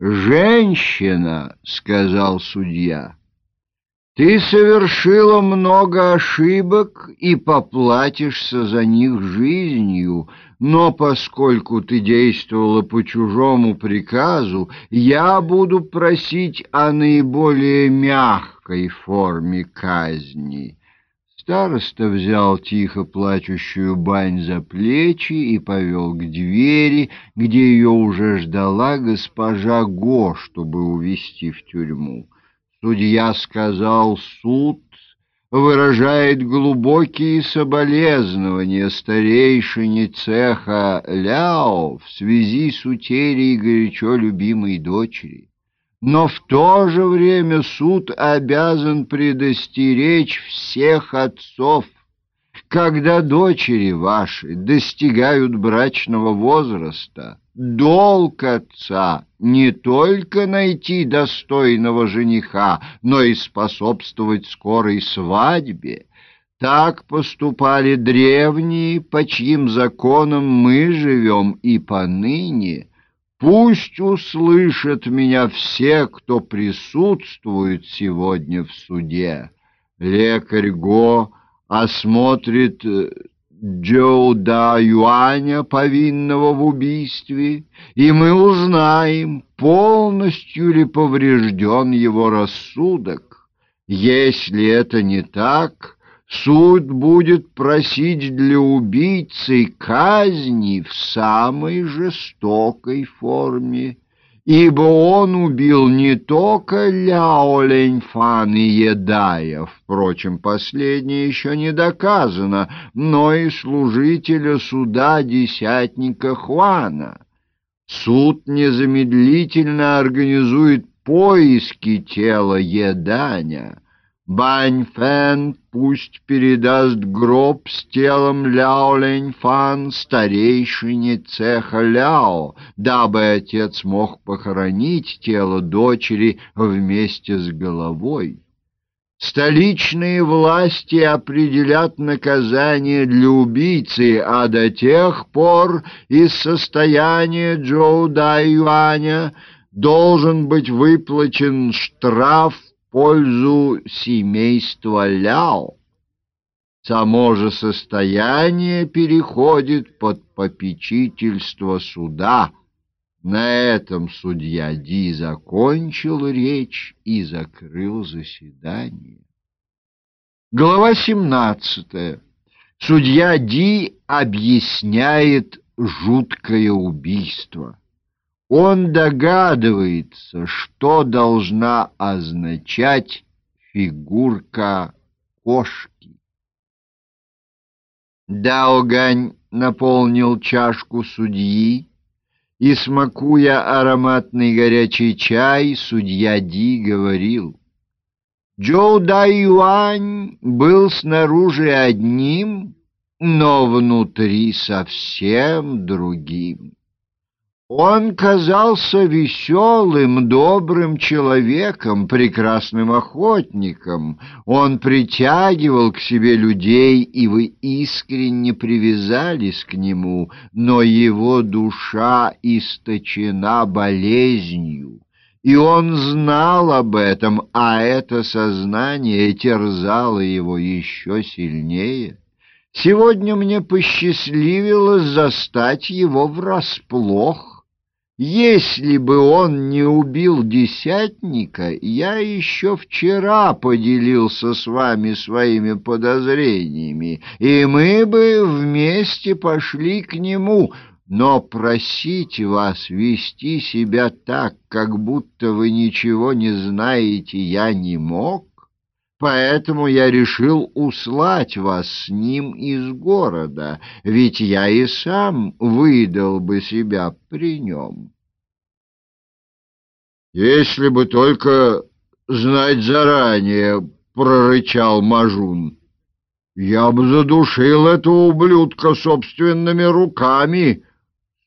«Женщина», — сказал судья, — «ты совершила много ошибок и поплатишься за них жизнью, но поскольку ты действовала по чужому приказу, я буду просить о наиболее мягкой форме казни». Староста взял тихо плачущую бань за плечи и повел к двери, где ее уже ждала госпожа Го, чтобы увести в тюрьму. Судья сказал, суд выражает глубокие соболезнования старейшине цеха Ляо в связи с утерей горячо любимой дочери но в то же время суд обязан предостеречь всех отцов, когда дочери ваши достигают брачного возраста, долг отца не только найти достойного жениха, но и способствовать скорой свадьбе. Так поступали древние, по чьим законам мы живем и поныне, Пусть услышат меня все, кто присутствует сегодня в суде. Лекарь Го осмотрит э, Джоу Да Юаня, повинного в убийстве, и мы узнаем, полностью ли поврежден его рассудок. Если это не так, суд будет просить для убийцы казни в самой жестокой форме, ибо он убил не только Ляо Леньфан и Едая, впрочем, последнее еще не доказано, но и служителя суда десятника Хуана. Суд незамедлительно организует поиски тела Еданя, Бань Фэн пусть передаст гроб с телом Ляо Леньфан старейшине цеха Ляо, дабы отец мог похоронить тело дочери вместе с головой. Столичные власти определят наказание для убийцы, а до тех пор из состояния Джоу Дай Юаня должен быть выплачен штраф пользу семейства Ляо. Само же состояние переходит под попечительство суда. На этом судья Ди закончил речь и закрыл заседание. Глава 17. Судья Ди объясняет жуткое убийство. Он догадывается, что должна означать фигурка кошки. Даогань наполнил чашку судьи, и, смакуя ароматный горячий чай, судья Ди говорил, «Джоу Дай Юань был снаружи одним, но внутри совсем другим». Он казался веселым, добрым человеком, прекрасным охотником. Он притягивал к себе людей, и вы искренне привязались к нему, но его душа источена болезнью. И он знал об этом, а это сознание терзало его еще сильнее. Сегодня мне посчастливилось застать его врасплох. Если бы он не убил десятника, я еще вчера поделился с вами своими подозрениями, и мы бы вместе пошли к нему, но просить вас вести себя так, как будто вы ничего не знаете, я не мог. Поэтому я решил услать вас с ним из города, ведь я и сам выдал бы себя при нем. Если бы только знать заранее, — прорычал Мажун, — я бы задушил этого ублюдка собственными руками.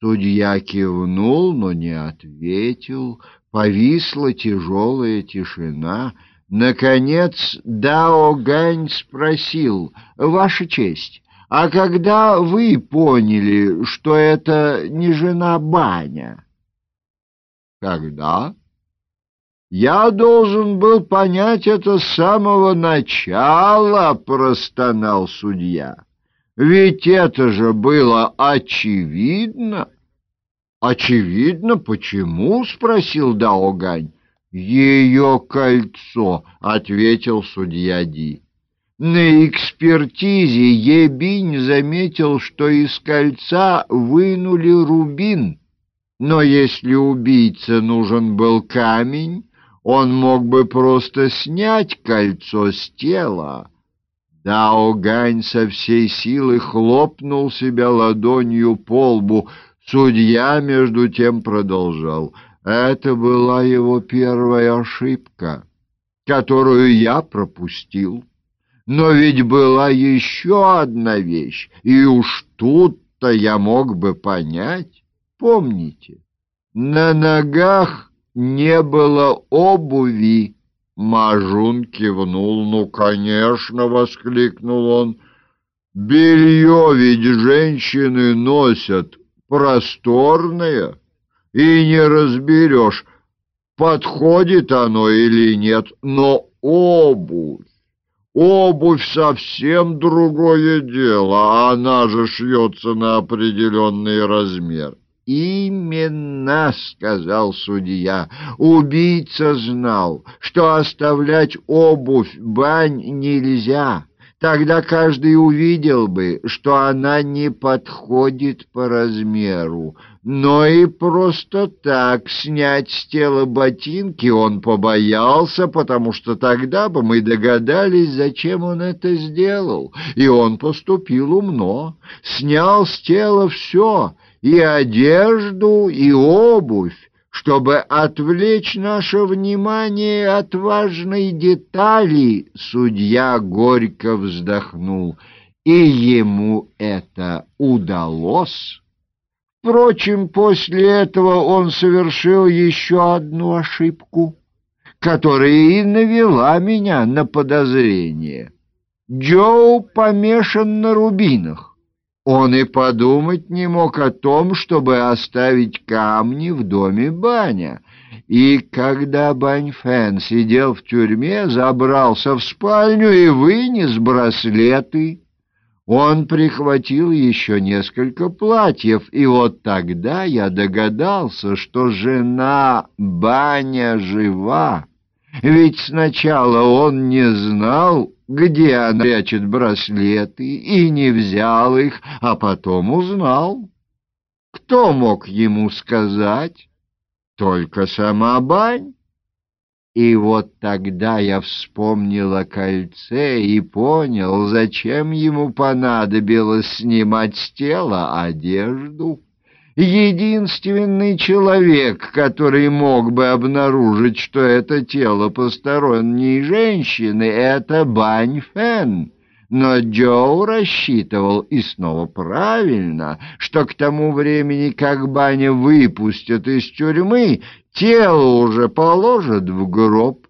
Судья кивнул, но не ответил. Повисла тяжелая тишина — Наконец Дао Гань спросил, «Ваша честь, а когда вы поняли, что это не жена Баня?» Когда? Я должен был понять это с самого начала, простонал судья. Ведь это же было очевидно. Очевидно, почему? спросил Даогань. Ее кольцо, ответил судья Ди. На экспертизе Ебинь заметил, что из кольца вынули рубин. Но если убийце нужен был камень, он мог бы просто снять кольцо с тела. Дао Гань со всей силы хлопнул себя ладонью по лбу. Судья, между тем, продолжал. Это была его первая ошибка, которую я пропустил. Но ведь была еще одна вещь, и уж тут-то я мог бы понять. Помните, на ногах не было обуви. Мажун кивнул. «Ну, конечно!» — воскликнул он. «Белье ведь женщины носят просторное, и не разберешь, подходит оно или нет, но обувь, обувь совсем другое дело, она же шьется на определенный размер». «Именно», — сказал судья, — «убийца знал, что оставлять обувь бань нельзя». Тогда каждый увидел бы, что она не подходит по размеру. Но и просто так снять с тела ботинки он побоялся, потому что тогда бы мы догадались, зачем он это сделал. И он поступил умно, снял с тела все — и одежду, и обувь, чтобы отвлечь наше внимание от важной детали, судья горько вздохнул, и ему это удалось. Впрочем, после этого он совершил еще одну ошибку, которая и навела меня на подозрение. Джоу помешан на рубинах. Он и подумать не мог о том, чтобы оставить камни в доме Баня. И когда Бань Фэн сидел в тюрьме, забрался в спальню и вынес браслеты. Он прихватил еще несколько платьев, и вот тогда я догадался, что жена Баня жива. Ведь сначала он не знал, где она прячет браслеты, и не взял их, а потом узнал. Кто мог ему сказать? Только сама Бань. И вот тогда я вспомнил о кольце и понял, зачем ему понадобилось снимать с тела одежду. Единственный человек, который мог бы обнаружить, что это тело посторонней женщины, это Бань Фэн. Но Джоу рассчитывал, и снова правильно, что к тому времени, как Баня выпустят из тюрьмы, тело уже положат в гроб.